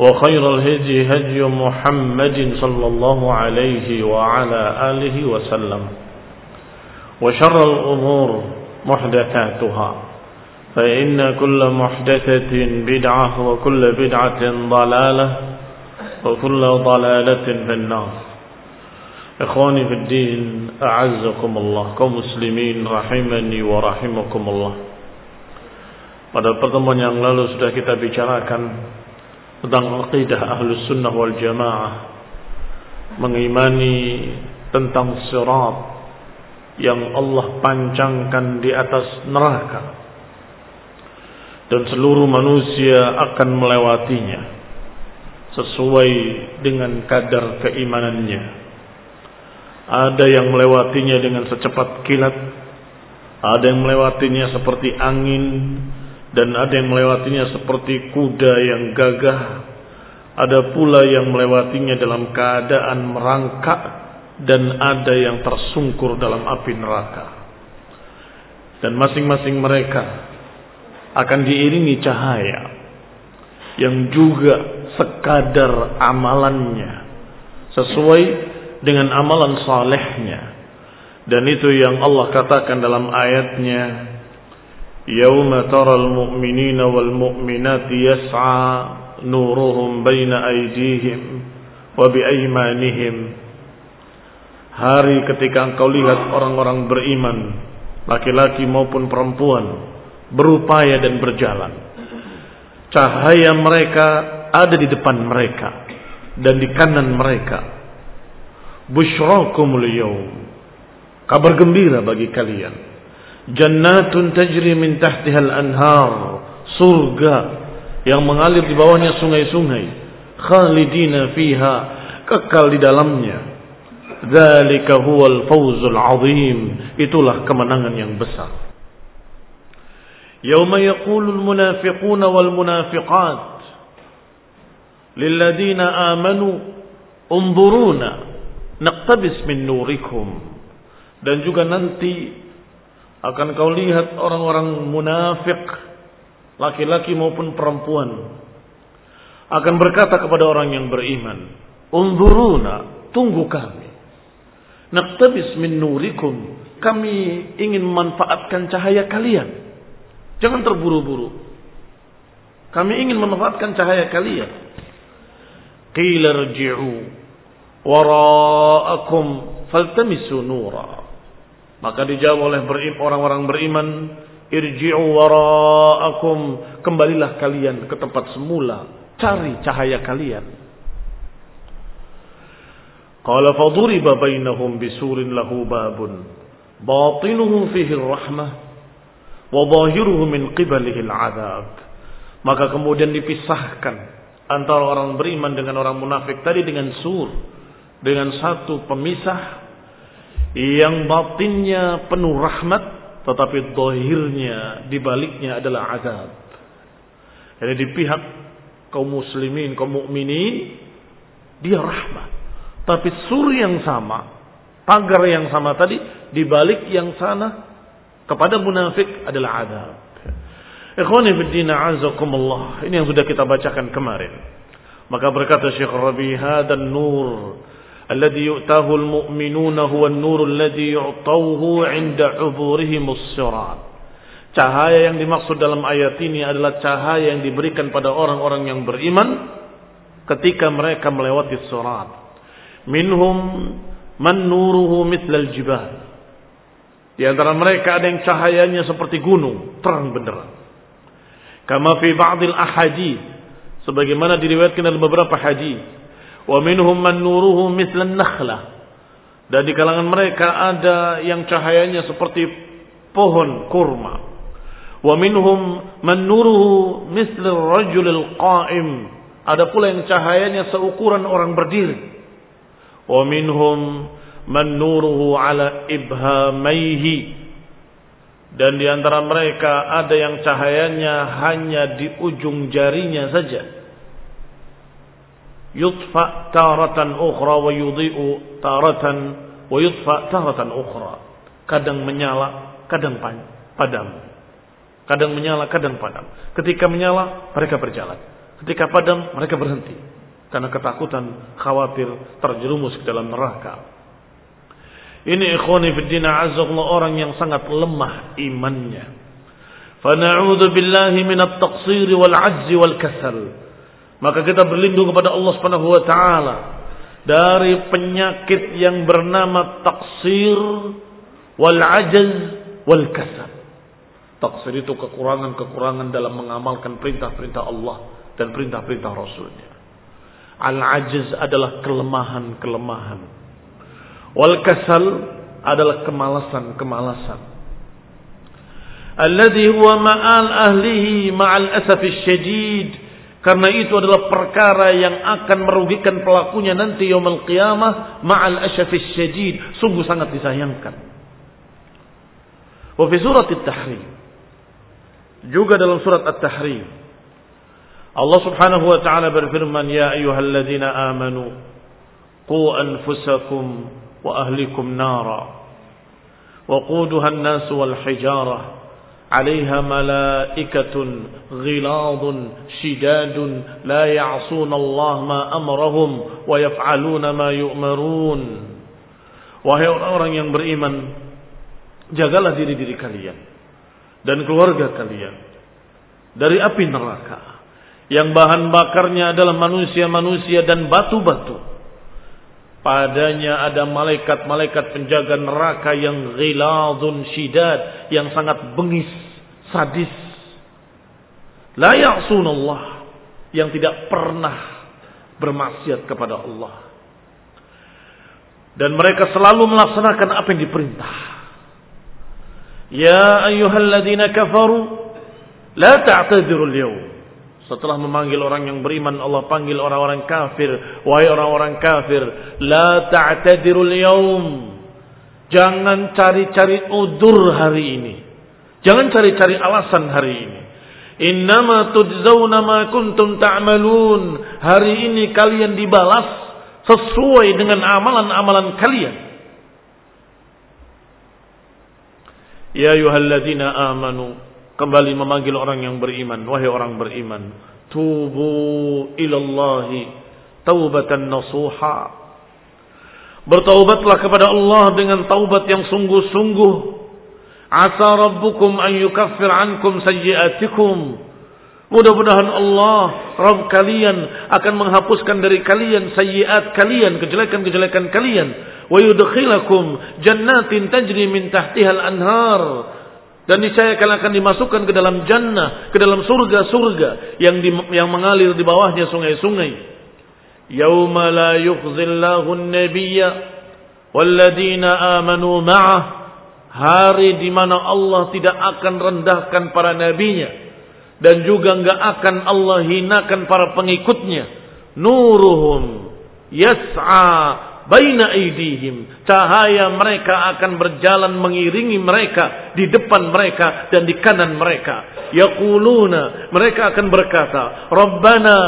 وخير الهدي هدي محمد صلى الله عليه وعلى آله وسلم وشر الأمور محدثاتها فإن كل محدثة بدعة وكل بدعة ضلالة وكل ضلالة في النار. إخواني في الدين أعزكم الله muslimin rahimani wa rahimakumullah Pada pertemuan yang lalu sudah kita bicarakan tentang aqidah ahlus sunnah wal jamaah mengimani tentang sirat yang Allah pancangkan di atas neraka. Dan seluruh manusia akan melewatinya sesuai dengan kadar keimanannya. Ada yang melewatinya dengan secepat kilat ada yang melewatinya seperti angin dan ada yang melewatinya seperti kuda yang gagah. Ada pula yang melewatinya dalam keadaan merangkak. Dan ada yang tersungkur dalam api neraka. Dan masing-masing mereka akan diiringi cahaya. Yang juga sekadar amalannya. Sesuai dengan amalan salehnya. Dan itu yang Allah katakan dalam ayatnya wal mu'minati yas'a nuruhum baina aydihim wa bi aymanihim hari ketika engkau lihat orang-orang beriman laki-laki maupun perempuan berupaya dan berjalan. Cahaya mereka ada di depan mereka dan di kanan mereka. Busyrakumul yawm. Kabar gembira bagi kalian jannatun tajri min tahtihal anhar. Surga yang mengalir di bawahnya sungai-sungai. Khalidina fiha kekal di dalamnya. Dzalika huwal fawzul azim. Itulah kemenangan yang besar. Yauma yaqulul munafiquna wal munafiqat. Lilladina amanu unzuruna naqtabis min nurikum. Dan juga nanti akan kau lihat orang-orang munafik laki-laki maupun perempuan akan berkata kepada orang yang beriman unzuruna tunggu kami naqtabis min nurikum kami ingin memanfaatkan cahaya kalian jangan terburu-buru Kami ingin memanfaatkan cahaya kalian. Qila rji'u wara'akum faltamisu nura. Maka dijawab oleh orang-orang beriman, irji'u wara'akum, kembalilah kalian ke tempat semula, cari cahaya kalian. Qala faduriba bainahum bisurin lahu babun batinuhu fihi rahmah wa zahiruhu min qibalihi al-'adab. Maka kemudian dipisahkan antara orang beriman dengan orang munafik tadi dengan sur, dengan satu pemisah yang batinnya penuh rahmat tetapi dohirnya dibaliknya adalah azab. Jadi di pihak kaum muslimin, kaum mukminin dia rahmat. Tapi sur yang sama, pagar yang sama tadi dibalik yang sana kepada munafik adalah azab. Ikhwani. Ini yang sudah kita bacakan kemarin. Maka berkata Syekh Rabi, "Hadan nur alladhi yu'tahu al-mu'minuna huwa an-nur alladhi yu'tawhu 'inda 'uburihim as-sirat." Cahaya yang dimaksud dalam ayat ini adalah cahaya yang diberikan pada orang-orang yang beriman ketika mereka melewati surat. Minhum man nuruhu mithlal jibal. Di antara mereka ada yang cahayanya seperti gunung, terang benderang. Kama fi ba'dil ahadith. Sebagaimana diriwayatkan dalam beberapa hadis. Wa minhum man nuruhu mislan nakhlah. Dan di kalangan mereka ada yang cahayanya seperti pohon kurma. Wa minhum man nuruhu mislan rajulil qa'im. Ada pula yang cahayanya seukuran orang berdiri. Wa minhum man nuruhu ala ibhamaihi dan di antara mereka ada yang cahayanya hanya di ujung jarinya saja. Yutfa taratan ukhra wa yudhi'u taratan wa yutfa taratan ukhra. Kadang menyala, kadang padam. Kadang menyala, kadang padam. Ketika menyala, mereka berjalan. Ketika padam, mereka berhenti. Karena ketakutan, khawatir terjerumus ke dalam neraka. Ini ikhwani fiddina azzakullah orang yang sangat lemah imannya. Fana'udhu billahi minat taqsiri wal ajzi wal kasal. Maka kita berlindung kepada Allah subhanahu wa ta'ala. Dari penyakit yang bernama taksir wal ajaz wal kasal. Taksir itu kekurangan-kekurangan dalam mengamalkan perintah-perintah Allah dan perintah-perintah Rasulnya. Al-ajaz adalah kelemahan-kelemahan Wal kasal adalah kemalasan-kemalasan. Alladhi huwa ma'al ahlihi ma'al asafi syadid. Karena itu adalah perkara yang akan merugikan pelakunya nanti yaumul qiyamah ma'al asyafis syadid. Sungguh sangat disayangkan. Wa fi surat At-Tahrim. Juga dalam surat At-Tahrim. Allah Subhanahu wa taala berfirman, "Ya ayyuhalladzina amanu qu anfusakum wa ahlikum nara wa quduha an-nas wal hijarah." عليها ملائكة غلاظ شداد لا يعصون الله ما أمرهم ويفعلون ما يؤمرون Wahai orang-orang yang beriman, jagalah diri-diri kalian dan keluarga kalian dari api neraka yang bahan bakarnya adalah manusia-manusia dan batu-batu Padanya ada malaikat-malaikat penjaga neraka yang ghiladun syidad, yang sangat bengis, sadis. La ya'sunallah, yang tidak pernah bermaksiat kepada Allah. Dan mereka selalu melaksanakan apa yang diperintah. Ya ayyuhalladzina kafaru, la ta'tadiru al-yawm. Setelah memanggil orang yang beriman, Allah panggil orang-orang kafir. Wahai orang-orang kafir, la ta'tadirul yaum. Jangan cari-cari udur hari ini. Jangan cari-cari alasan hari ini. Innama tujzauna ma kuntum ta'malun. Hari ini kalian dibalas sesuai dengan amalan-amalan kalian. Ya ayuhalladzina amanu kembali memanggil orang yang beriman wahai orang beriman tubu ilallahi taubatan nasuha bertaubatlah kepada Allah dengan taubat yang sungguh-sungguh asa rabbukum an yukaffir ankum sayyiatikum Mudah-mudahan Allah, Rabb kalian akan menghapuskan dari kalian sayyiat kalian, kejelekan-kejelekan kalian. Wa yudkhilakum jannatin tajri min tahtihal anhar. Dan niscaya kalian akan dimasukkan ke dalam jannah, ke dalam surga-surga yang di, yang mengalir di bawahnya sungai-sungai. Yauma la yukhzillahu an-nabiyya walladzina amanu ma'ah. Hari di mana Allah tidak akan rendahkan para nabinya dan juga enggak akan Allah hinakan para pengikutnya. Nuruhum yas'a baina aidihim. Cahaya mereka akan berjalan mengiringi mereka di depan mereka dan di kanan mereka. Yaquluna mereka akan berkata, "Rabbana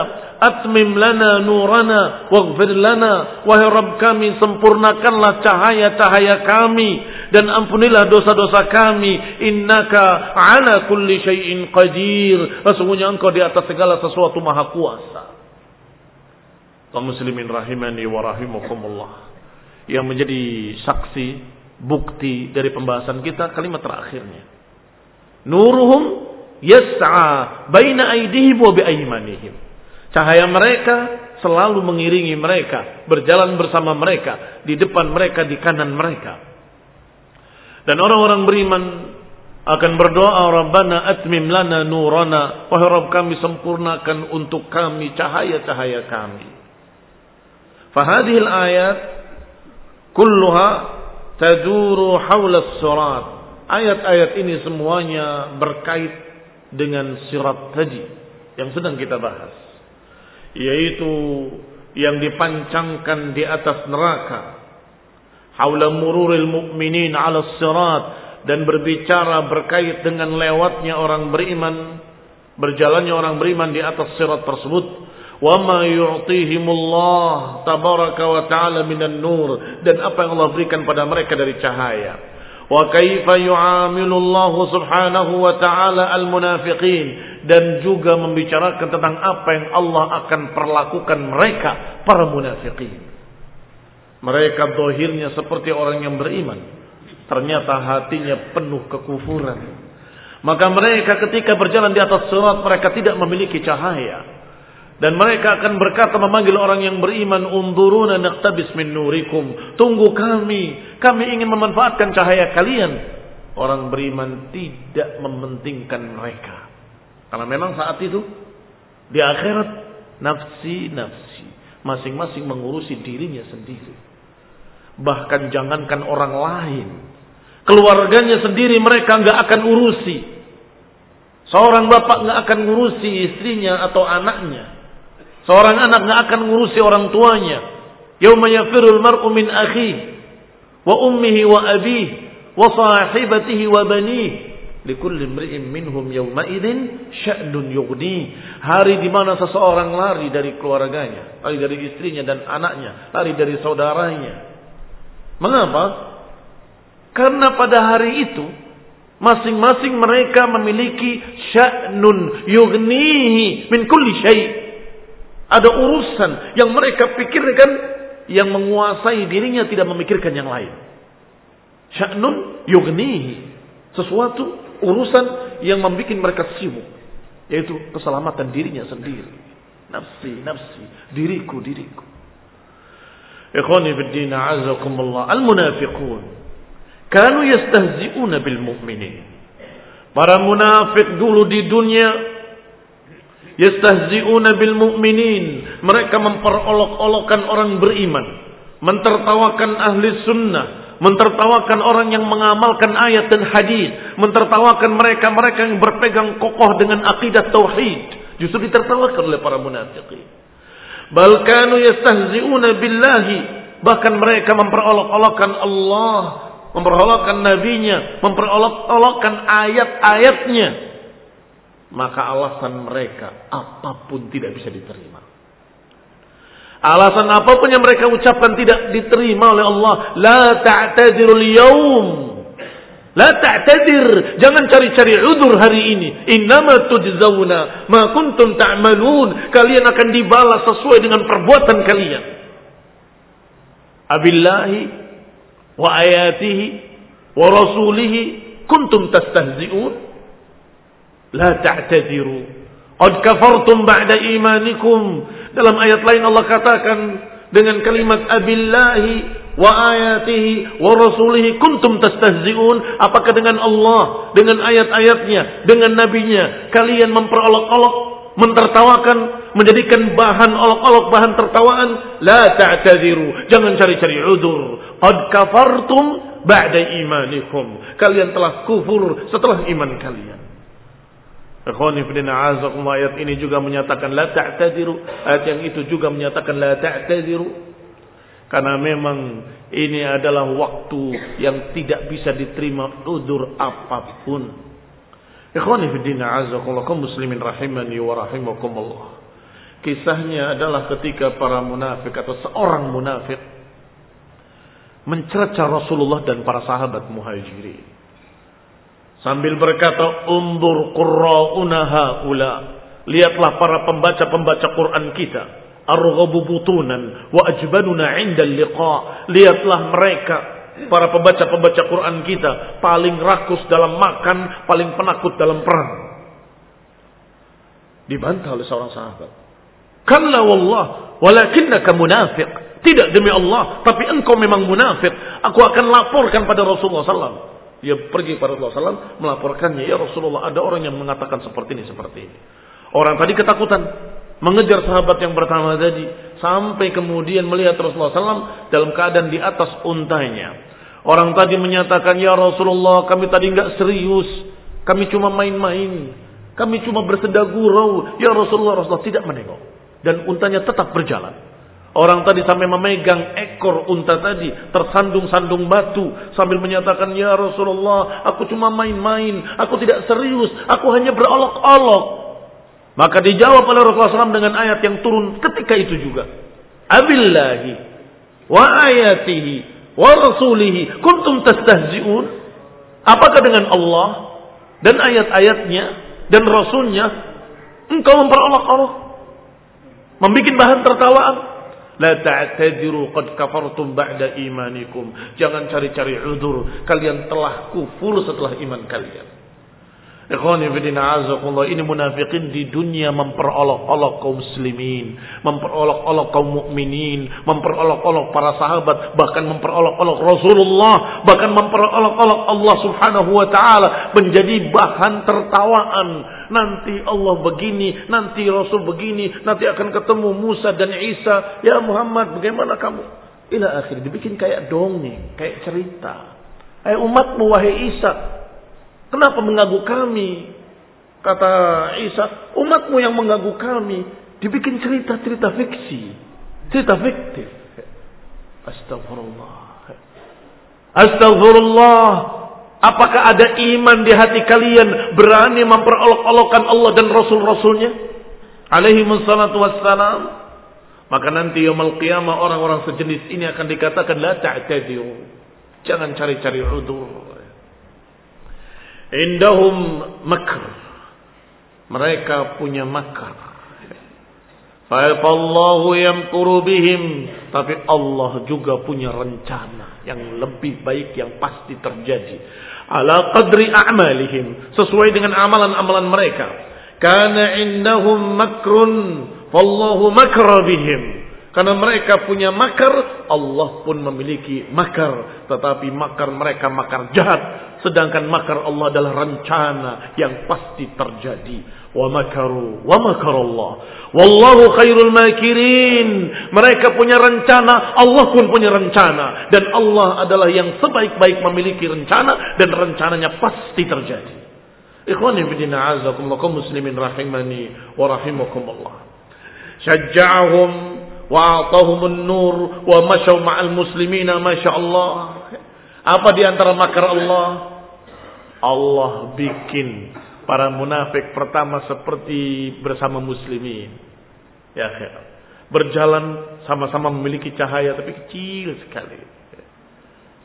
atmim lana nurana waghfir lana wahai Rabb kami sempurnakanlah cahaya-cahaya kami dan ampunilah dosa-dosa kami innaka ala kulli syai'in qadir sesungguhnya engkau di atas segala sesuatu maha kuasa kaum muslimin rahimani wa rahimakumullah yang menjadi saksi bukti dari pembahasan kita kalimat terakhirnya nuruhum yas'a baina aydihim wa bi aymanihim Cahaya mereka selalu mengiringi mereka, berjalan bersama mereka, di depan mereka, di kanan mereka. Dan orang-orang beriman akan berdoa, Rabbana atmim lana nurana, wahai Rabb kami sempurnakan untuk kami cahaya-cahaya kami. Fahadihil ayat kulluha taduru hawla surat. Ayat-ayat ini semuanya berkait dengan sirat tadi yang sedang kita bahas yaitu yang dipancangkan di atas neraka haula mururil mu'minin 'ala sirat dan berbicara berkait dengan lewatnya orang beriman berjalannya orang beriman di atas sirat tersebut wa ma yu'tihimullah tabaraka wa ta'ala minan nur dan apa yang Allah berikan pada mereka dari cahaya wa kaifa yu'amilullahu subhanahu wa ta'ala al munafiqin dan juga membicarakan tentang apa yang Allah akan perlakukan mereka para munafikin. Mereka dohirnya seperti orang yang beriman. Ternyata hatinya penuh kekufuran. Maka mereka ketika berjalan di atas surat mereka tidak memiliki cahaya. Dan mereka akan berkata memanggil orang yang beriman, Unduruna naqtabis min nurikum. Tunggu kami. Kami ingin memanfaatkan cahaya kalian. Orang beriman tidak mementingkan mereka. Karena memang saat itu di akhirat nafsi-nafsi masing-masing mengurusi dirinya sendiri. Bahkan jangankan orang lain, keluarganya sendiri mereka nggak akan urusi. Seorang bapak nggak akan ngurusi istrinya atau anaknya. Seorang anak nggak akan ngurusi orang tuanya. Yauma yafirul mar'u min akhi wa ummihi wa abihi wa sahibatihi wa banihi Likulli imri'in minhum yawma idzin sya'dun yughni. Hari di mana seseorang lari dari keluarganya, lari dari istrinya dan anaknya, lari dari saudaranya. Mengapa? Karena pada hari itu masing-masing mereka memiliki sya'nun yughnihi min kulli syai'. Ada urusan yang mereka pikirkan yang menguasai dirinya tidak memikirkan yang lain. Sya'nun yughnihi. Sesuatu urusan yang membuat mereka sibuk yaitu keselamatan dirinya sendiri nafsi nafsi diriku diriku ikhwani fiddin azakumullah al munafiqun kanu yastahzi'una bil mu'minin para munafik dulu di dunia yastahzi'una bil mu'minin mereka memperolok-olokkan orang beriman mentertawakan ahli sunnah mentertawakan orang yang mengamalkan ayat dan hadis, mentertawakan mereka-mereka yang berpegang kokoh dengan akidah tauhid, justru ditertawakan oleh para munafikin. Balkanu yastahzi'una billahi, bahkan mereka memperolok-olokkan Allah, memperolokkan nabinya, memperolok-olokkan ayat-ayatnya. Maka alasan mereka apa pun tidak bisa diterima. Alasan apa pun yang mereka ucapkan tidak diterima oleh Allah. La ta'tadirul yaum. La ta'tadir. Jangan cari-cari udur hari ini. Innama tujzawna ma kuntum ta'malun. Kalian akan dibalas sesuai dengan perbuatan kalian. Abillahi wa ayatihi wa rasulihi kuntum tastahzi'un. La ta'tadiru. Qad kafartum ba'da imanikum. Dalam ayat lain Allah katakan dengan kalimat abillahi wa ayatihi wa rasulihi kuntum tastahzi'un. Apakah dengan Allah dengan ayat-ayatnya dengan nabinya kalian memperolok-olok mentertawakan menjadikan bahan olok-olok bahan tertawaan? La ta'tadiru jangan cari-cari udur. Qad kafartum ba'da imanikum. Kalian telah kufur setelah iman kalian ayat ini juga menyatakan la ta'tadiru. Ayat yang itu juga menyatakan la ta'tadiru. Karena memang ini adalah waktu yang tidak bisa diterima udur apa pun. Ikhwani fillah azakumullah kaum muslimin rahimani wa rahimakumullah. Kisahnya adalah ketika para munafik atau seorang munafik mencerca Rasulullah dan para sahabat muhajirin. Sambil berkata, "Undur qurra'una haula." Lihatlah para pembaca-pembaca Quran kita. Arghabu butunan wa ajbanuna 'inda liqa. Lihatlah mereka para pembaca-pembaca Quran kita paling rakus dalam makan, paling penakut dalam perang. Dibantah oleh seorang sahabat. Kalla wallah, walakinnaka munafiq. Tidak demi Allah, tapi engkau memang munafik. Aku akan laporkan pada Rasulullah SAW. Dia pergi pada Rasulullah SAW melaporkannya, ya Rasulullah ada orang yang mengatakan seperti ini, seperti ini. Orang tadi ketakutan, mengejar sahabat yang pertama tadi, sampai kemudian melihat Rasulullah SAW dalam keadaan di atas untanya. Orang tadi menyatakan, ya Rasulullah kami tadi nggak serius, kami cuma main-main, kami cuma berseda gurau. Ya Rasulullah, Rasulullah tidak menengok. Dan untanya tetap berjalan. Orang tadi sampai memegang ekor unta tadi, tersandung-sandung batu sambil menyatakan, "Ya Rasulullah, aku cuma main-main, aku tidak serius, aku hanya berolok-olok." Maka dijawab oleh Rasulullah SAW dengan ayat yang turun ketika itu juga. Abillahi wa ayatihi wa rasulihi kuntum tastahzi'un. Apakah dengan Allah dan ayat-ayatnya dan rasulnya engkau memperolok-olok? Membikin bahan tertawaan? La ta'tadiru qad kafartum ba'da imanikum. Jangan cari-cari udur. Kalian telah kufur setelah iman kalian. Ini munafikin di dunia memperolok-olok kaum muslimin. Memperolok-olok kaum mukminin, Memperolok-olok para sahabat. Bahkan memperolok-olok Rasulullah. Bahkan memperolok-olok Allah subhanahu wa ta'ala. Menjadi bahan tertawaan nanti Allah begini, nanti Rasul begini, nanti akan ketemu Musa dan Isa. Ya Muhammad, bagaimana kamu? Ila akhir dibikin kayak dongeng, kayak cerita. Eh umatmu wahai Isa, kenapa mengganggu kami? Kata Isa, umatmu yang mengganggu kami. Dibikin cerita-cerita fiksi. Cerita fiktif. Astagfirullah. Astagfirullah. Apakah ada iman di hati kalian berani memperolok-olokkan Allah dan Rasul-Rasulnya? Alaihi wassalatu wassalam. Maka nanti yaumul qiyamah orang-orang sejenis ini akan dikatakan la ta'tadiru. Jangan cari-cari udur. Indahum makr. Mereka punya makar. Fa'allahu yamkuru bihim. Tapi Allah juga punya rencana yang lebih baik yang pasti terjadi ala qadri a'malihim sesuai dengan amalan-amalan mereka karena indahum makrun wallahu makra bihim karena mereka punya makar Allah pun memiliki makar tetapi makar mereka makar jahat sedangkan makar Allah adalah rencana yang pasti terjadi. Wa makaru wa makarallah wallahu khairul makirin. Mereka punya rencana Allah pun punya rencana. Dan Allah adalah yang sebaik-baik memiliki rencana dan rencananya pasti terjadi. Ikhwani bidina azakumullah kaum muslimin rahimani wa rahimakumullah. Syajja'ahum wa atahum nur wa masyaw ma'al muslimina masyaallah apa di antara makar Allah Allah bikin para munafik pertama seperti bersama muslimin. Ya, berjalan sama-sama memiliki cahaya tapi kecil sekali.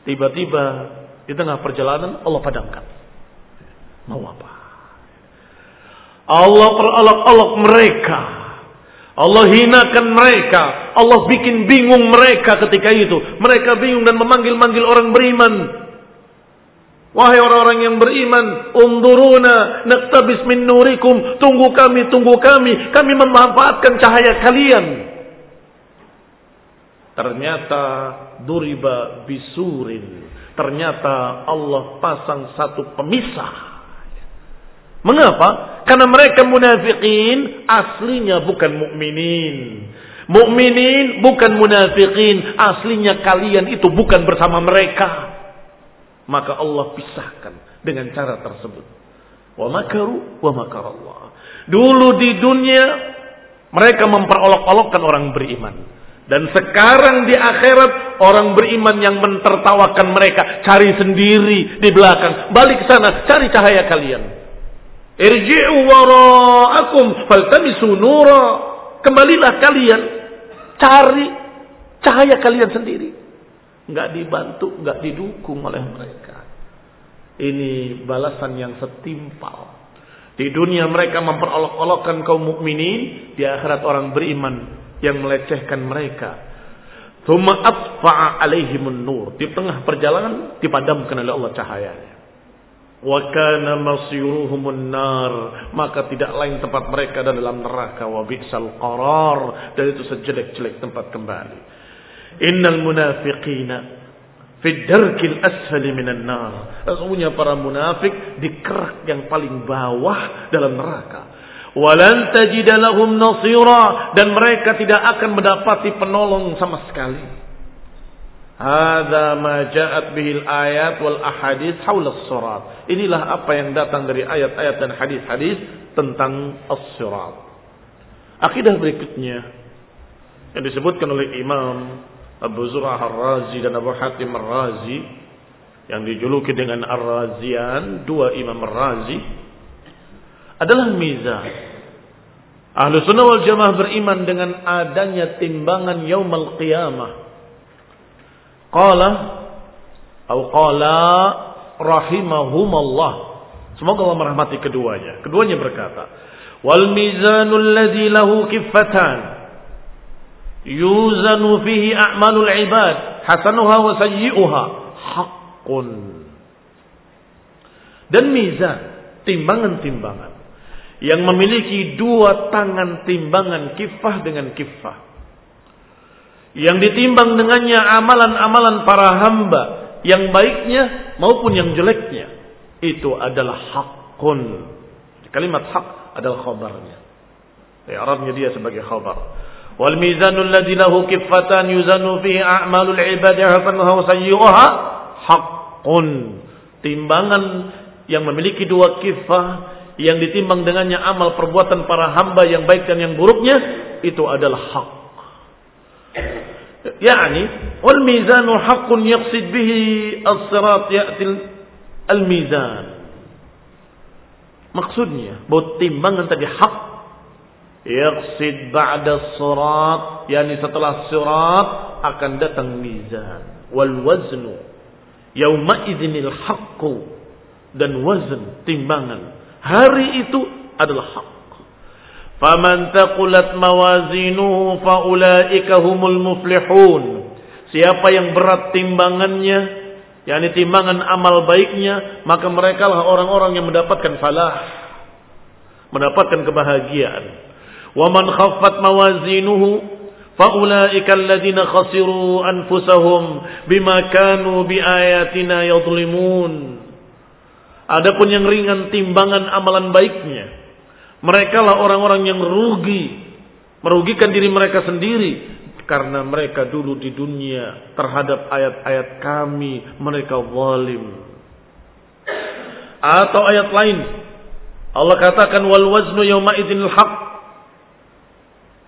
Tiba-tiba di tengah perjalanan Allah padamkan. Mau apa? Allah perolok-olok mereka. Allah hinakan mereka. Allah bikin bingung mereka ketika itu. Mereka bingung dan memanggil-manggil orang beriman. Wahai orang-orang yang beriman, unduruna naktabis min nurikum. Tunggu kami, tunggu kami. Kami memanfaatkan cahaya kalian. Ternyata duriba bisurin. Ternyata Allah pasang satu pemisah. Mengapa? Karena mereka munafikin aslinya bukan mukminin. Mukminin bukan munafikin, aslinya kalian itu bukan bersama mereka. Maka Allah pisahkan dengan cara tersebut. Wa makaru wa makar Allah. Dulu di dunia mereka memperolok-olokkan orang beriman. Dan sekarang di akhirat orang beriman yang mentertawakan mereka cari sendiri di belakang. Balik ke sana, cari cahaya kalian. Irji'u wara'akum faltamisu nura. Kembalilah kalian cari cahaya kalian sendiri nggak dibantu, nggak didukung oleh mereka. Ini balasan yang setimpal. Di dunia mereka memperolok-olokkan kaum mukminin, di akhirat orang beriman yang melecehkan mereka. Thumma alaihimun nur. Di tengah perjalanan dipadamkan oleh Allah cahayanya. Wa kana. Maka tidak lain tempat mereka dalam neraka. Wa bi'sal qarar. Dan itu sejelek-jelek tempat kembali. Innal munafiqina fi darkil asfali minan nar. Sesungguhnya para munafik di kerak yang paling bawah dalam neraka. Walan tajida lahum nasira dan mereka tidak akan mendapati penolong sama sekali. Hadza ma ja'at bihil ayat wal ahadits haula as-sirat. Inilah apa yang datang dari ayat-ayat dan hadis-hadis tentang as-sirat. Akidah berikutnya yang disebutkan oleh Imam Abu Zur'ah Ar-Razi dan Abu Hatim Ar-Razi yang dijuluki dengan Ar-Razian, dua Imam Ar-Razi adalah mizan. Ahlu sunnah wal jamaah beriman dengan adanya timbangan yaumal qiyamah. Qala atau qala rahimahumallah. Semoga Allah merahmati keduanya. Keduanya berkata, "Wal mizanul ladzi lahu kiffatan." Yuzanu fihi a'malul ibad. Hasanuha wa sayyi'uha. Haqqun. Dan mizan. Timbangan-timbangan. Yang memiliki dua tangan timbangan kifah dengan kifah. Yang ditimbang dengannya amalan-amalan para hamba. Yang baiknya maupun yang jeleknya. Itu adalah hakun kalimat hak adalah khabarnya. Ya Arabnya dia sebagai khabar wal mizanul ladzi lahu kiffatan yuzanu fihi a'malul ibadi hasanuha wa sayyi'uha haqqun. Timbangan yang memiliki dua kifah yang ditimbang dengannya amal perbuatan para hamba yang baik dan yang buruknya itu adalah hak. Yakni wal mizanu haqqun yaqsid bihi as-sirat ya'ti al-mizan. Maksudnya bahwa timbangan tadi hak Yaqsid ba'da surat. Yani setelah surat akan datang mizan. Wal waznu. Yawma idhinil haqqu. Dan wazn, timbangan. Hari itu adalah hak. Faman taqulat mawazinuhu faulaika humul muflihun. Siapa yang berat timbangannya, yakni timbangan amal baiknya, maka mereka lah orang-orang yang mendapatkan falah, mendapatkan kebahagiaan. ومن خفت موازينه فأولئك الذين خسروا أنفسهم بما كانوا بآياتنا يظلمون Adapun yang ringan timbangan amalan baiknya mereka lah orang-orang yang rugi merugikan diri mereka sendiri karena mereka dulu di dunia terhadap ayat-ayat kami mereka zalim atau ayat lain Allah katakan wal waznu yawma idzin haqq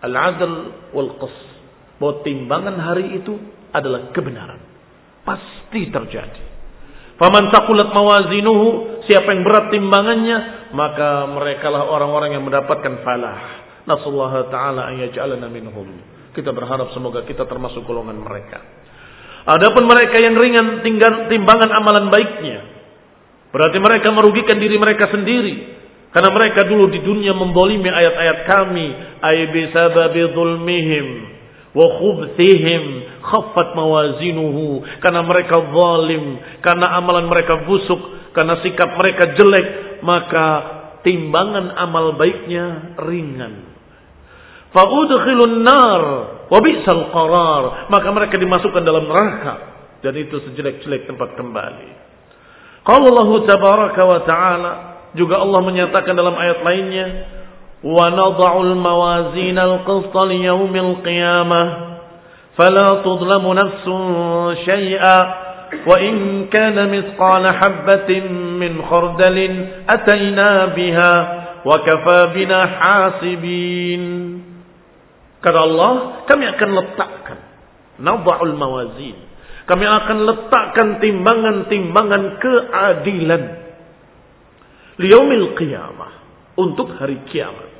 Al-adl wal qas. Bahwa timbangan hari itu adalah kebenaran. Pasti terjadi. Faman takulat mawazinuhu, siapa yang berat timbangannya, maka merekalah orang-orang yang mendapatkan falah. Nasallahu taala an yaj'alana minhum. Kita berharap semoga kita termasuk golongan mereka. Adapun mereka yang ringan tinggal timbangan amalan baiknya, berarti mereka merugikan diri mereka sendiri karena mereka dulu di dunia membolimi ayat-ayat kami. Ay bisababi zulmihim. wa khubthihim khaffat mawazinuhu karena mereka zalim karena amalan mereka busuk karena sikap mereka jelek maka timbangan amal baiknya ringan fa udkhilun nar wa qarar maka mereka dimasukkan dalam neraka dan itu sejelek-jelek tempat kembali qala Allah tabaraka wa taala juga Allah menyatakan dalam ayat lainnya, "Wa nadha'ul mawazin al-qist liyaumil qiyamah, fala tudlamu nafsun syai'a, wa in kana mithqala habatin min khardalin ataina biha wa kafa bina hasibin." Kata Allah, kami akan letakkan nadha'ul mawazin. Kami akan letakkan timbangan-timbangan keadilan liyaumil qiyamah untuk hari kiamat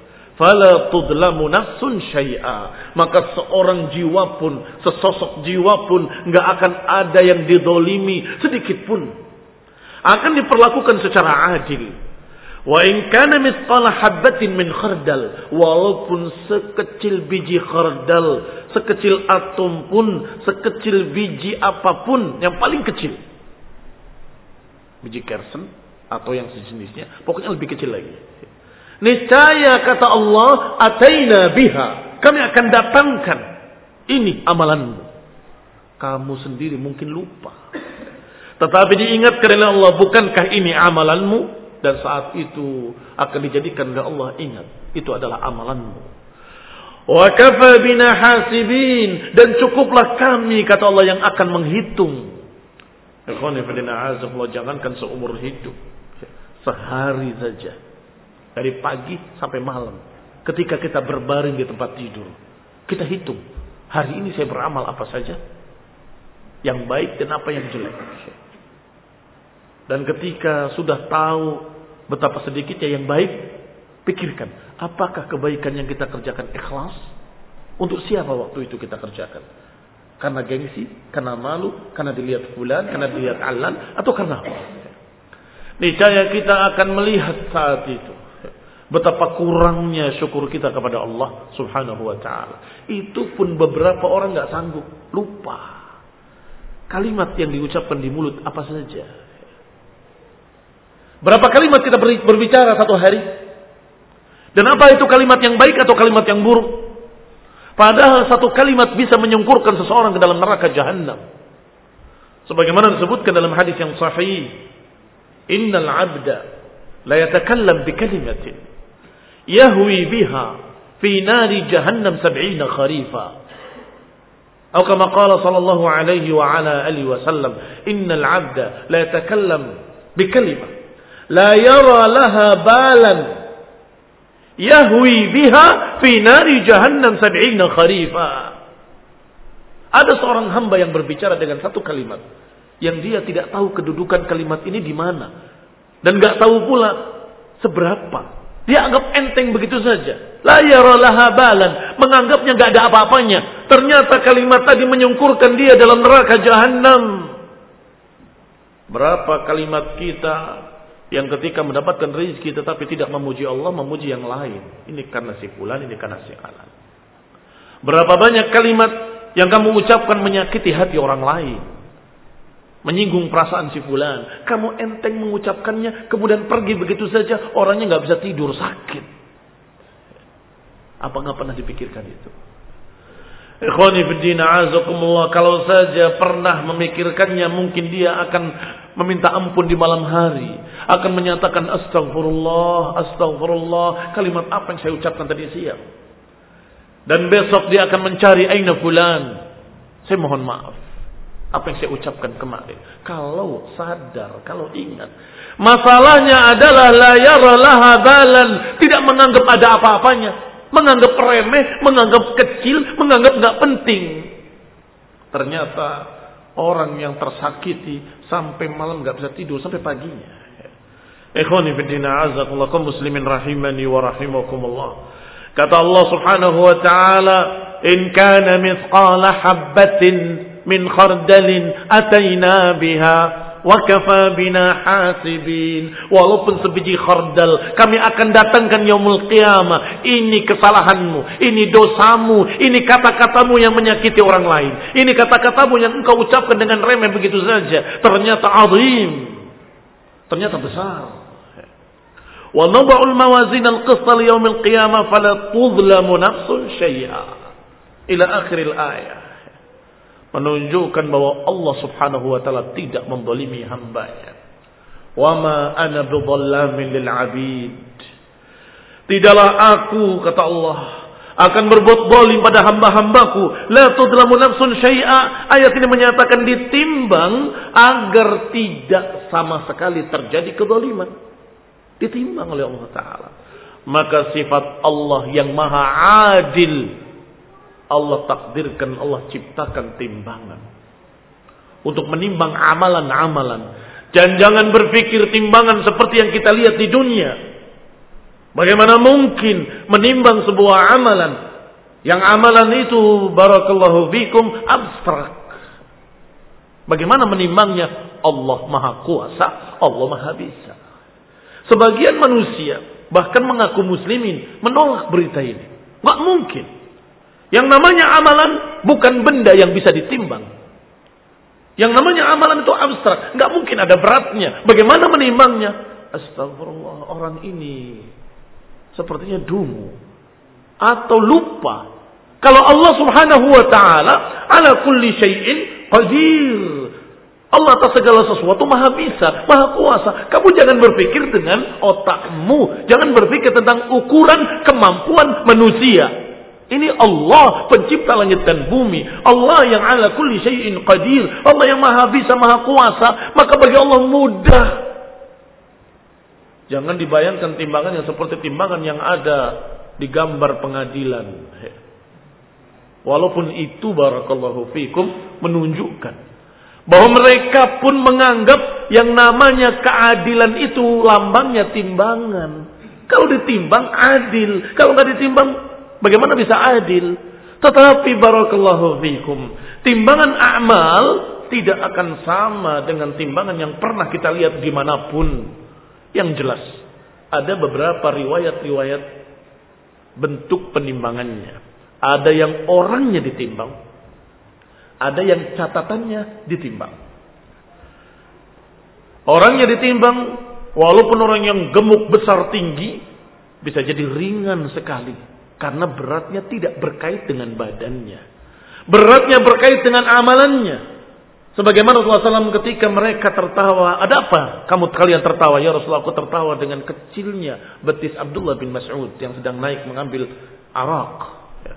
Fala tudlamu nafsun syai'a. Maka seorang jiwa pun, sesosok jiwa pun nggak akan ada yang didolimi sedikit pun. Akan diperlakukan secara adil. Wa in kana mithqala habatin min khardal, walaupun sekecil biji khardal, sekecil atom pun, sekecil biji apa pun yang paling kecil. Biji kersen atau yang sejenisnya, pokoknya lebih kecil lagi Niscaya kata Allah, ataina biha. Kami akan datangkan. Ini amalanmu. Kamu sendiri mungkin lupa. Tetapi diingatkan oleh Allah, bukankah ini amalanmu? Dan saat itu akan dijadikan oleh Allah ingat. Itu adalah amalanmu. Wa kafa bina hasibin. Dan cukuplah kami, kata Allah, yang akan menghitung. Jangankan seumur hidup. Sehari saja dari pagi sampai malam. Ketika kita berbaring di tempat tidur. Kita hitung. Hari ini saya beramal apa saja. Yang baik dan apa yang jelek. Dan ketika sudah tahu betapa sedikitnya yang baik. Pikirkan. Apakah kebaikan yang kita kerjakan ikhlas? Untuk siapa waktu itu kita kerjakan? Karena gengsi, karena malu, karena dilihat fulan, karena dilihat alan, atau karena apa? Niscaya kita akan melihat saat itu Betapa kurangnya syukur kita kepada Allah subhanahu wa ta'ala. Itu pun beberapa orang nggak sanggup. Lupa. Kalimat yang diucapkan di mulut apa saja. Berapa kalimat kita berbicara satu hari? Dan apa itu kalimat yang baik atau kalimat yang buruk? Padahal satu kalimat bisa menyungkurkan seseorang ke dalam neraka jahanam. Sebagaimana disebutkan dalam hadis yang sahih. Innal abda la yatakallam bi kalimatin yahwi biha fi nari jahannam sab'ina kharifa. Atau kama qala sallallahu alaihi wa ala alihi wa sallam, innal 'abda la yatakallam bi kalimah la yara laha balan yahwi biha fi nari jahannam sab'ina kharifa. Ada seorang hamba yang berbicara dengan satu kalimat yang dia tidak tahu kedudukan kalimat ini di mana dan nggak tahu pula seberapa dia anggap enteng begitu saja. La yaralaha balan. Menganggapnya gak ada apa-apanya. Ternyata kalimat tadi menyungkurkan dia dalam neraka jahanam. Berapa kalimat kita yang ketika mendapatkan rezeki tetapi tidak memuji Allah, memuji yang lain. Ini karena si fulan, ini karena si alan. Berapa banyak kalimat yang kamu ucapkan menyakiti hati orang lain menyinggung perasaan si fulan. Kamu enteng mengucapkannya, kemudian pergi begitu saja, orangnya nggak bisa tidur, sakit. Apa nggak pernah dipikirkan itu? Kalau saja pernah memikirkannya mungkin dia akan meminta ampun di malam hari akan menyatakan astagfirullah astagfirullah kalimat apa yang saya ucapkan tadi siang dan besok dia akan mencari aina fulan saya mohon maaf apa yang saya ucapkan kemarin. Kalau sadar, kalau ingat. Masalahnya adalah layar laha balan. Tidak menganggap ada apa-apanya. Menganggap remeh, menganggap kecil, menganggap nggak penting. Ternyata orang yang tersakiti sampai malam nggak bisa tidur sampai paginya. Ikhwani fiddina azakullah muslimin rahimani wa rahimakumullah. Kata Allah Subhanahu wa taala, "In kana mithqala habbatin min khardalin ataina biha wa kafa bina hasibin. Walaupun sebiji khardal, kami akan datangkan yaumul qiyamah. Ini kesalahanmu, ini dosamu, ini kata-katamu yang menyakiti orang lain. Ini kata-katamu yang engkau ucapkan dengan remeh begitu saja. Ternyata azim. Ternyata besar. Wa nada'ul mawazin al-qista li yaumil qiyamah fala tudlamu nafsun syai'a. Ila akhiril ayat menunjukkan bahwa Allah Subhanahu wa taala tidak mendolimi hambanya. Wa ma ana bidhallamin lil abid. Tidaklah aku kata Allah akan berbuat zalim pada hamba-hambaku. La tudlamu nafsun syai'a. Ayat ini menyatakan ditimbang agar tidak sama sekali terjadi kezaliman. Ditimbang oleh Allah taala. Maka sifat Allah yang maha adil Allah takdirkan, Allah ciptakan timbangan. Untuk menimbang amalan-amalan. Dan jangan berpikir timbangan seperti yang kita lihat di dunia. Bagaimana mungkin menimbang sebuah amalan. Yang amalan itu barakallahu fikum abstrak. Bagaimana menimbangnya? Allah maha kuasa, Allah maha bisa. Sebagian manusia bahkan mengaku muslimin menolak berita ini. Gak mungkin. Yang namanya amalan bukan benda yang bisa ditimbang. Yang namanya amalan itu abstrak. Nggak mungkin ada beratnya. Bagaimana menimbangnya? Astagfirullah. Orang ini sepertinya dungu. Atau lupa. Kalau Allah subhanahu wa ta'ala ala kulli syai'in qadir. Allah atas segala sesuatu maha bisa, maha kuasa. Kamu jangan berpikir dengan otakmu. Jangan berpikir tentang ukuran kemampuan manusia. Ini Allah pencipta langit dan bumi. Allah yang ala kulli syai'in qadir. Allah yang maha bisa, maha kuasa. Maka bagi Allah mudah. Jangan dibayangkan timbangan yang seperti timbangan yang ada di gambar pengadilan. Walaupun itu barakallahu fikum menunjukkan bahwa mereka pun menganggap yang namanya keadilan itu lambangnya timbangan. Kalau ditimbang adil, kalau nggak ditimbang Bagaimana bisa adil? Tetapi barakallahu fikum. Timbangan amal tidak akan sama dengan timbangan yang pernah kita lihat di mana pun. Yang jelas. Ada beberapa riwayat-riwayat bentuk penimbangannya. Ada yang orangnya ditimbang. Ada yang catatannya ditimbang. Orangnya ditimbang, walaupun orang yang gemuk besar tinggi, bisa jadi ringan sekali karena beratnya tidak berkait dengan badannya. Beratnya berkait dengan amalannya. Sebagaimana Rasulullah SAW ketika mereka tertawa. Ada apa kamu kalian tertawa? Ya Rasulullah aku tertawa dengan kecilnya betis Abdullah bin Mas'ud. Yang sedang naik mengambil arak. Ya.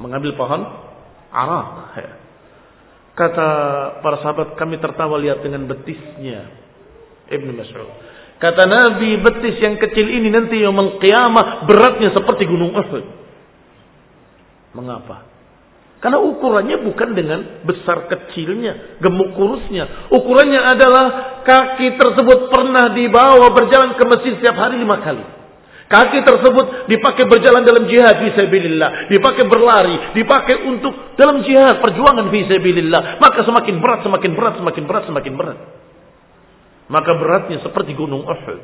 Mengambil pohon arak. Ya. Kata para sahabat kami tertawa lihat dengan betisnya Ibn Mas'ud. Kata Nabi, betis yang kecil ini nanti yang qiyamah beratnya seperti gunung Uhud. Mengapa? Karena ukurannya bukan dengan besar kecilnya, gemuk kurusnya. Ukurannya adalah kaki tersebut pernah dibawa berjalan ke masjid setiap hari lima kali. Kaki tersebut dipakai berjalan dalam jihad fisabilillah, dipakai berlari, dipakai untuk dalam jihad perjuangan fisabilillah. Maka semakin berat, semakin berat, semakin berat, semakin berat. Maka beratnya seperti gunung Uhud.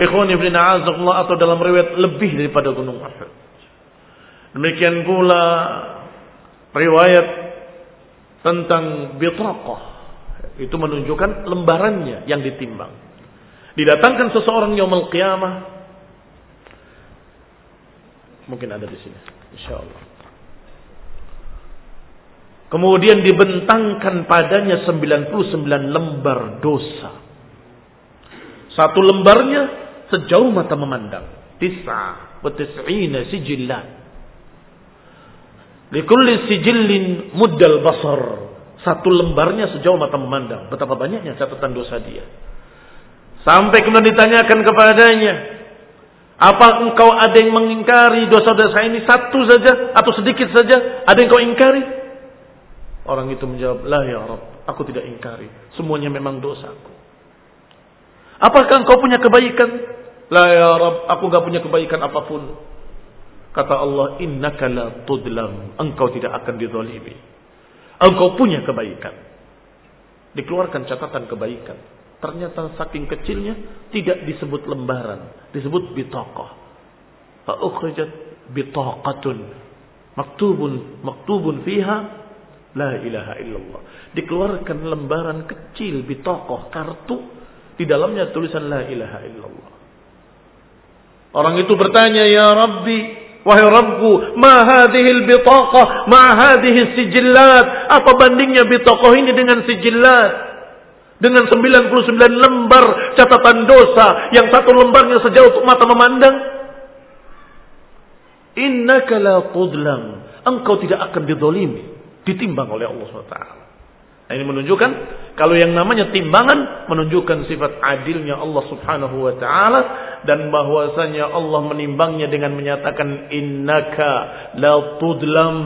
Ikhwan ibn a'azakullah atau dalam riwayat lebih daripada gunung Uhud. Demikian pula riwayat tentang bitraqah. Itu menunjukkan lembarannya yang ditimbang. Didatangkan seseorang yaumul qiyamah. Mungkin ada di sini. Insyaallah. Kemudian dibentangkan padanya 99 lembar dosa. Satu lembarnya sejauh mata memandang. Tis'a wa tis'ina sijillan. Likulli sijillin muddal basar. Satu lembarnya sejauh mata memandang. Betapa banyaknya catatan dosa dia. Sampai kemudian ditanyakan kepadanya. Apa engkau ada yang mengingkari dosa-dosa ini satu saja atau sedikit saja? Ada yang kau ingkari? Orang itu menjawab, lah ya Rabb, aku tidak ingkari. Semuanya memang dosaku. Apakah engkau punya kebaikan? La ya Rabb, aku enggak punya kebaikan apa pun. Kata Allah, innaka la tudlam. Engkau tidak akan dizalimi. Engkau punya kebaikan. Dikeluarkan catatan kebaikan. Ternyata saking kecilnya tidak disebut lembaran, disebut bitaqah. Fa ukhrijat bitaqatun maktubun maktubun fiha la ilaha illallah. Dikeluarkan lembaran kecil bitaqah kartu di dalamnya tulisan la ilaha illallah. Orang itu bertanya, "Ya Rabbi, wahai Rabbku, ma hadhil bitaqah, ma hadhihi sijillat?" Apa bandingnya bitaqah ini dengan sijillat? dengan 99 lembar catatan dosa yang satu lembarnya sejauh mata memandang innaka la tudlam engkau tidak akan didolimi ditimbang oleh Allah SWT. Nah, ini menunjukkan kalau yang namanya timbangan menunjukkan sifat adilnya Allah Subhanahu wa taala dan bahwasanya Allah menimbangnya dengan menyatakan innaka la tudlam.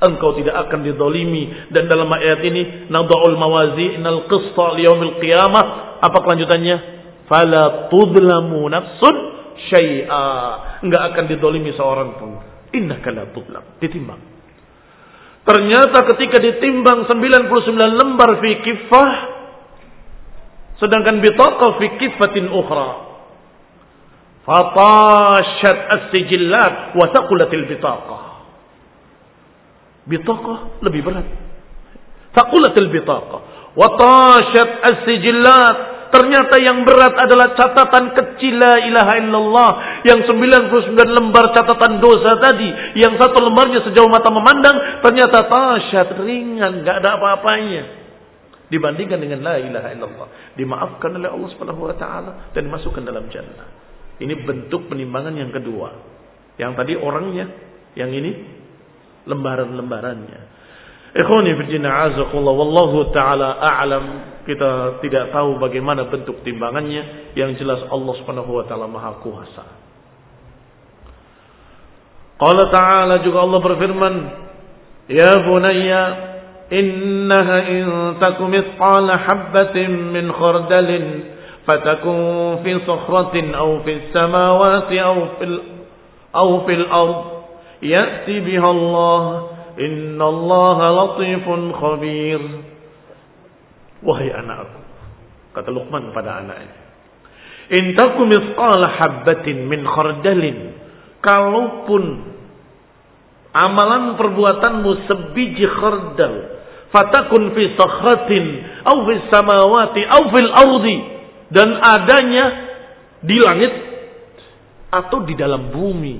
Engkau tidak akan didolimi dan dalam ayat ini nada'ul mawazinal qista liyaumil qiyamah. Apa kelanjutannya? Fala tudlamu nafsun syai'a. Enggak akan didolimi seorang pun. Innaka la tudlam. Ditimbang ternyata ketika ditimbang 99 lembar fi kifah sedangkan bitaqa fi kifatin ukhra fatashat as-sijillat wa thaqulatil bitaqah Bitaqah lebih berat. Fakulatil bitaqah. Watashat as-sijillat. Ternyata yang berat adalah catatan kecil la ilaha illallah. Yang 99 lembar catatan dosa tadi. Yang satu lembarnya sejauh mata memandang. Ternyata tasyat ringan. Gak ada apa-apanya. Dibandingkan dengan la ilaha illallah. Dimaafkan oleh Allah subhanahu wa ta'ala. Dan dimasukkan dalam jannah. Ini bentuk penimbangan yang kedua. Yang tadi orangnya. Yang ini lembaran-lembarannya. Ikhwani fillah azakullah wallahu taala a'lam. Kita tidak tahu bagaimana bentuk timbangannya, yang jelas Allah Subhanahu wa taala Maha Kuasa. Qala ta'ala juga Allah berfirman, "Ya bunayya, innaha in takum mithqala habatin min khardalin fatakun fi sakhratin aw fi samawati aw fil aw fil ard ya'ti biha Allah." Inna Allah latifun khabir. Wahai anakku. Kata Luqman pada anaknya. Intaku misqala habbatin min خردل Kalaupun amalan perbuatanmu sebiji khardal. Fatakun fi sakhratin. Au fi samawati. Au fil ardi. Dan adanya di langit. Atau di dalam bumi.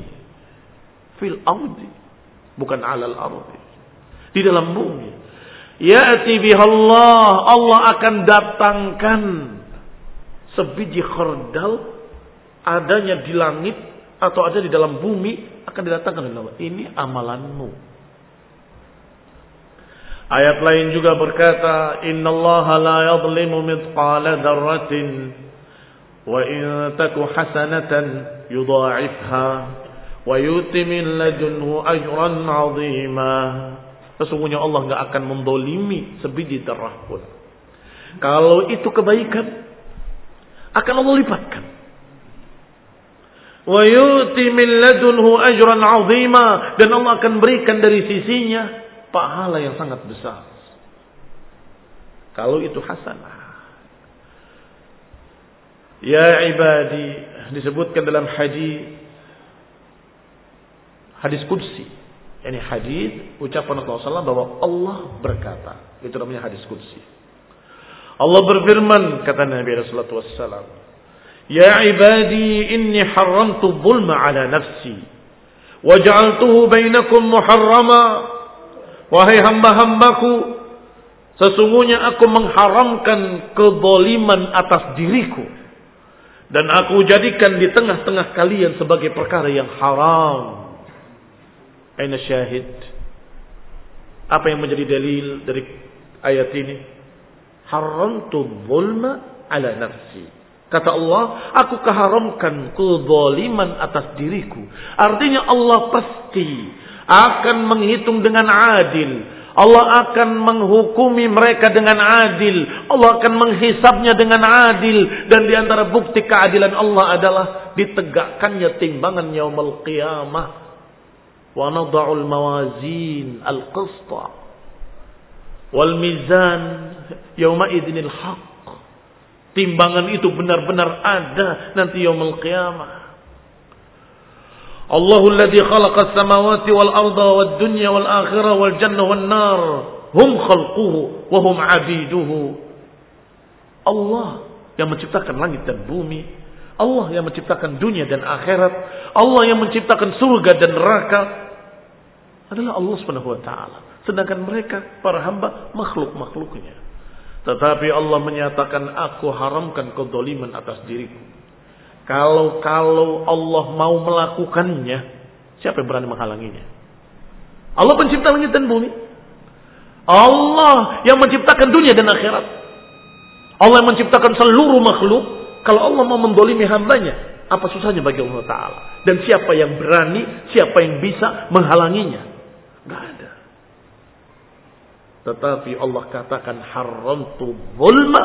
Fil ardi bukan alal ardi. Di dalam bumi. Ya'ti bihallah Allah akan datangkan sebiji khardal adanya di langit atau ada di dalam bumi akan didatangkan oleh Allah. Ini amalanmu. Ayat lain juga berkata innallaha la yadhlimu mithqala dzarratin wa in taku hasanatan yudha'ifha min ladunhu ajran 'azima. Sesungguhnya Allah nggak akan mendolimi sebiji darah pun. Kalau itu kebaikan, akan Allah lipatkan. Wa yuti min ladunhu dan Allah akan berikan dari sisinya pahala yang sangat besar. Kalau itu hasanah. Ya ibadi disebutkan dalam hadis hadis kudsi. Ini hadis ucapan Rasulullah SAW bahwa Allah berkata. Itu namanya hadis kudsi. Allah berfirman kata Nabi Rasulullah SAW. Ya ibadi inni haramtu zulma ala nafsi. Waj'altuhu bainakum muharrama. Wahai hamba-hambaku. Sesungguhnya aku mengharamkan kezaliman atas diriku. Dan aku jadikan di tengah-tengah kalian sebagai perkara yang haram. Aina syahid? Apa yang menjadi dalil dari ayat ini? Haramtu zulma ala nafsi. Kata Allah, aku keharamkan kezaliman atas diriku. Artinya Allah pasti akan menghitung dengan adil. Allah akan menghukumi mereka dengan adil. Allah akan menghisapnya dengan adil. Dan di antara bukti keadilan Allah adalah ditegakkannya timbangan yaumul qiyamah. ونضع الموازين القسط Wal mizan yauma idinil haq. Timbangan itu benar-benar ada nanti yaumul qiyamah. Allahu alladhi khalaqa as-samawati wal arda wad dunya wal akhirah wal jannah wan nar hum khalquhu wa hum abiduhu. Allah yang menciptakan langit dan bumi, Allah yang menciptakan dunia dan akhirat, Allah yang menciptakan surga dan neraka adalah Allah Subhanahu wa taala. Sedangkan mereka para hamba makhluk-makhluknya. Tetapi Allah menyatakan aku haramkan kedoliman atas diriku. Kalau-kalau Allah mau melakukannya, siapa yang berani menghalanginya? Allah pencipta langit dan bumi. Allah yang menciptakan dunia dan akhirat. Allah yang menciptakan seluruh makhluk. Kalau Allah mau mendolimi hambanya, apa susahnya bagi Allah Ta'ala? Dan siapa yang berani, siapa yang bisa menghalanginya? Gak ada. Tetapi Allah katakan haram tu zulma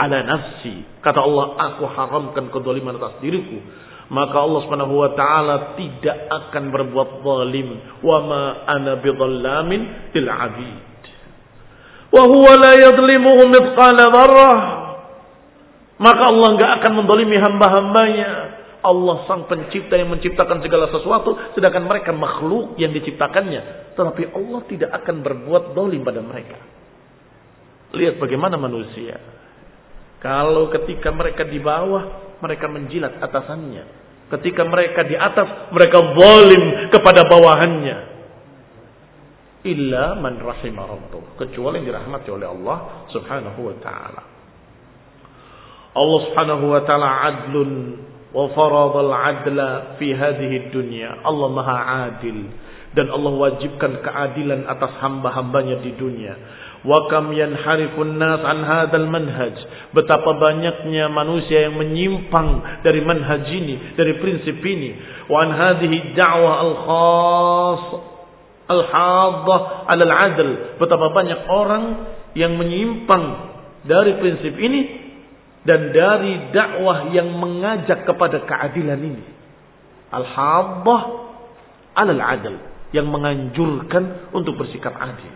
ala nafsi. Kata Allah, aku haramkan kedoliman atas diriku. Maka Allah Subhanahu wa taala tidak akan berbuat zalim. Wa ma ana bidhallamin lil 'abid. Wa huwa la yadhlimuhu mithqala dzarrah. Maka Allah enggak akan mendolimi hamba-hambanya. Allah sang pencipta yang menciptakan segala sesuatu. Sedangkan mereka makhluk yang diciptakannya. Tetapi Allah tidak akan berbuat dolim pada mereka. Lihat bagaimana manusia. Kalau ketika mereka di bawah, mereka menjilat atasannya. Ketika mereka di atas, mereka zalim kepada bawahannya. Illa man rahimah. Kecuali yang dirahmati oleh Allah subhanahu wa ta'ala. Allah subhanahu wa ta'ala adlun wa faradal adla fi hadhihi dunya. Allah maha adil. Dan Allah wajibkan keadilan atas hamba-hambanya di dunia. Wa kam yanharifun nas an hadzal manhaj. Betapa banyaknya manusia yang menyimpang dari manhaj ini, dari prinsip ini. Wa an hadhihi da'wah al-khass 'ala al-'adl. Betapa banyak orang yang menyimpang dari prinsip ini dan dari dakwah yang mengajak kepada keadilan ini. Al-haddah 'ala al-'adl yang menganjurkan untuk bersikap adil.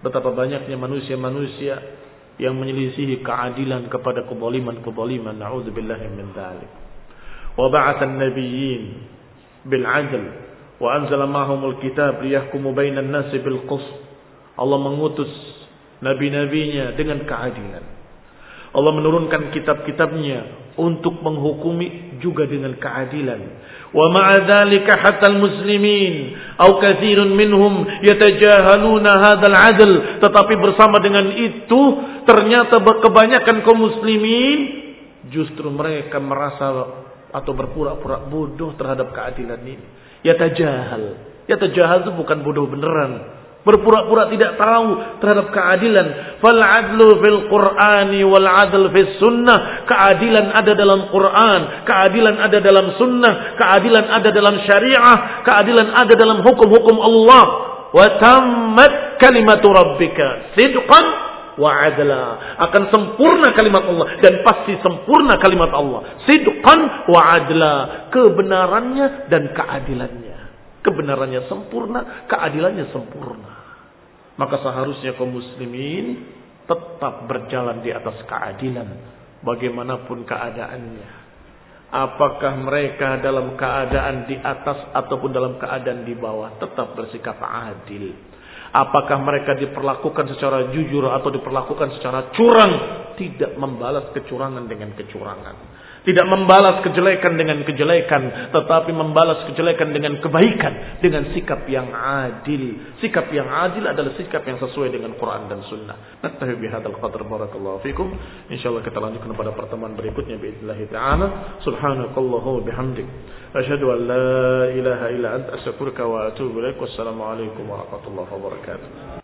Betapa banyaknya manusia-manusia yang menyelisihi keadilan kepada kezaliman-kezaliman. Nauzubillahi min dzalik. Wa ba'atha an-nabiyyin bil 'adl wa anzala ma'ahumul kitab liyahkumu bainan nasi bil qist. Allah mengutus nabi-nabinya dengan keadilan. Allah menurunkan kitab-kitabnya untuk menghukumi juga dengan keadilan. Wa ma'a hatta al-muslimin au katsirun minhum yatajahaluna hadzal 'adl tetapi bersama dengan itu ternyata kebanyakan kaum muslimin justru mereka merasa atau berpura-pura bodoh terhadap keadilan ini. Yatajahal. Yatajahal itu bukan bodoh beneran berpura-pura tidak tahu terhadap keadilan. Fal adlu fil Qur'ani wal adl fis sunnah. Keadilan ada dalam Quran, keadilan ada dalam sunnah, keadilan ada dalam syariah, keadilan ada dalam hukum-hukum Allah. Wa tammat kalimatu rabbika sidqan wa adla. Akan sempurna kalimat Allah dan pasti sempurna kalimat Allah. Sidqan wa adla. Kebenarannya dan keadilannya. Kebenarannya sempurna, keadilannya sempurna. Maka seharusnya kaum muslimin tetap berjalan di atas keadilan. Bagaimanapun keadaannya. Apakah mereka dalam keadaan di atas ataupun dalam keadaan di bawah. Tetap bersikap adil. Apakah mereka diperlakukan secara jujur atau diperlakukan secara curang. Tidak membalas kecurangan dengan kecurangan. Tidak membalas kejelekan dengan kejelekan, tetapi membalas kejelekan dengan kebaikan, dengan sikap yang adil. Sikap yang adil adalah sikap yang sesuai dengan Quran dan Sunnah. Naktahi bihadal qadr barakallahu fikum. Insyaallah kita lanjutkan pada pertemuan berikutnya biidznillah taala. Subhanakallahu bihamdik. Asyhadu an la ilaha illa anta astaghfiruka wa atubu ilaik. Wassalamualaikum warahmatullahi wabarakatuh.